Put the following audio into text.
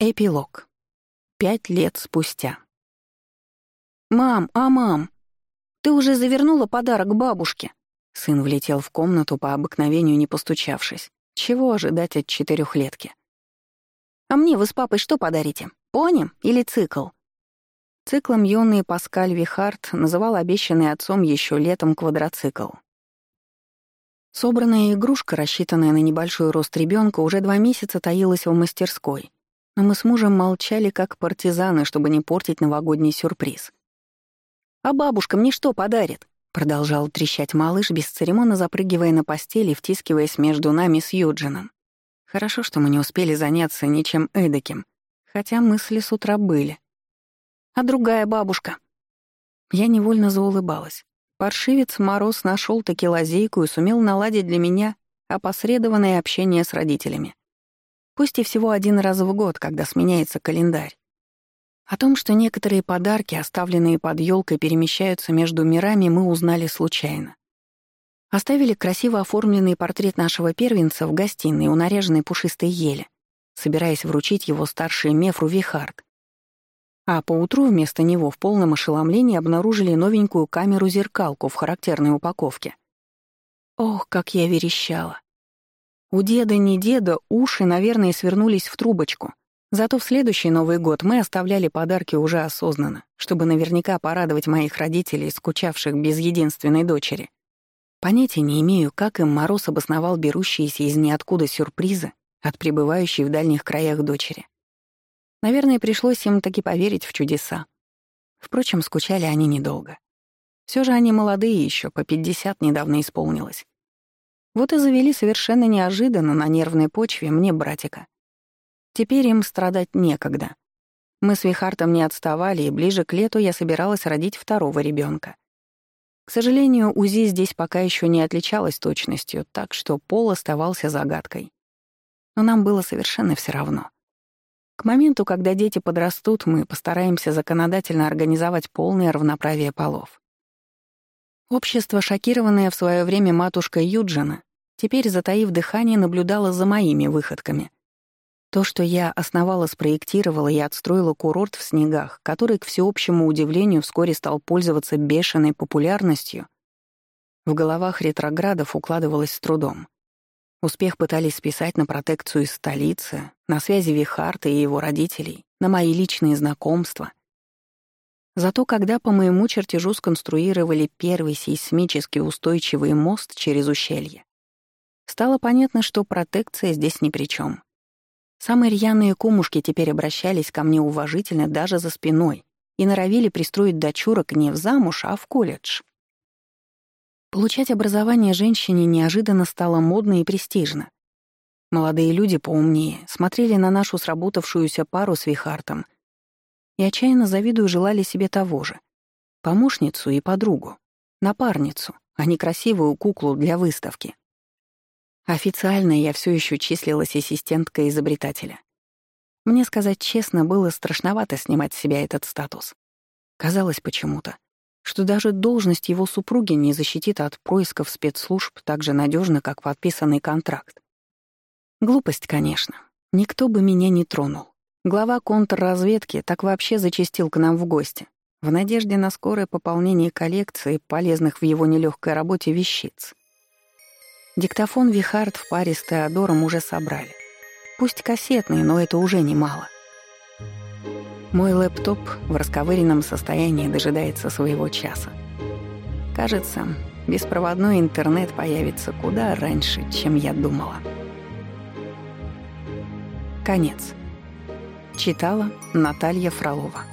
Эпилог. Пять лет спустя. «Мам, а мам, ты уже завернула подарок бабушке?» Сын влетел в комнату по обыкновению, не постучавшись. Чего ожидать от четырехлетки? «А мне вы с папой что подарите? Пони или цикл?» Циклом юный Паскаль Вихард называл обещанный отцом еще летом квадроцикл. Собранная игрушка, рассчитанная на небольшой рост ребенка, уже два месяца таилась в мастерской — но мы с мужем молчали, как партизаны, чтобы не портить новогодний сюрприз. «А бабушка мне что подарит?» — продолжал трещать малыш, бесцеремонно запрыгивая на постель и втискиваясь между нами с Юджином. Хорошо, что мы не успели заняться ничем эдаким, хотя мысли с утра были. «А другая бабушка?» Я невольно заулыбалась. Паршивец Мороз нашел таки лазейку и сумел наладить для меня опосредованное общение с родителями пусть и всего один раз в год, когда сменяется календарь. О том, что некоторые подарки, оставленные под елкой, перемещаются между мирами, мы узнали случайно. Оставили красиво оформленный портрет нашего первенца в гостиной у наряженной пушистой ели, собираясь вручить его старшей Мефру Вихард. А поутру вместо него в полном ошеломлении обнаружили новенькую камеру-зеркалку в характерной упаковке. Ох, как я верещала. У деда не деда уши, наверное, свернулись в трубочку. Зато в следующий Новый год мы оставляли подарки уже осознанно, чтобы наверняка порадовать моих родителей, скучавших без единственной дочери. Понятия не имею, как им Мороз обосновал берущиеся из ниоткуда сюрпризы от пребывающей в дальних краях дочери. Наверное, пришлось им таки поверить в чудеса. Впрочем, скучали они недолго. Все же они молодые еще, по 50 недавно исполнилось. Вот и завели совершенно неожиданно на нервной почве мне братика. Теперь им страдать некогда. Мы с Вихартом не отставали, и ближе к лету я собиралась родить второго ребенка. К сожалению, УЗИ здесь пока еще не отличалось точностью, так что пол оставался загадкой. Но нам было совершенно все равно. К моменту, когда дети подрастут, мы постараемся законодательно организовать полное равноправие полов. Общество, шокированное в свое время матушкой Юджина, теперь, затаив дыхание, наблюдало за моими выходками. То, что я основала, спроектировала и отстроила курорт в снегах, который, к всеобщему удивлению, вскоре стал пользоваться бешеной популярностью, в головах ретроградов укладывалось с трудом. Успех пытались списать на протекцию из столицы, на связи Вихарта и его родителей, на мои личные знакомства. Зато когда по моему чертежу сконструировали первый сейсмически устойчивый мост через ущелье, стало понятно, что протекция здесь ни при чем. Самые рьяные кумушки теперь обращались ко мне уважительно даже за спиной и норовили пристроить дочурок не в замуж, а в колледж. Получать образование женщине неожиданно стало модно и престижно. Молодые люди поумнее смотрели на нашу сработавшуюся пару с Вихартом — и отчаянно завидую желали себе того же. Помощницу и подругу. Напарницу, а не красивую куклу для выставки. Официально я все еще числилась ассистенткой изобретателя. Мне сказать честно, было страшновато снимать с себя этот статус. Казалось почему-то, что даже должность его супруги не защитит от происков спецслужб так же надежно, как подписанный контракт. Глупость, конечно. Никто бы меня не тронул. Глава контрразведки так вообще зачастил к нам в гости, в надежде на скорое пополнение коллекции полезных в его нелегкой работе вещиц. Диктофон Вихард в паре с Теодором уже собрали. Пусть кассетный, но это уже немало. Мой лэптоп в расковыренном состоянии дожидается своего часа. Кажется, беспроводной интернет появится куда раньше, чем я думала. Конец. Читала Наталья Фролова.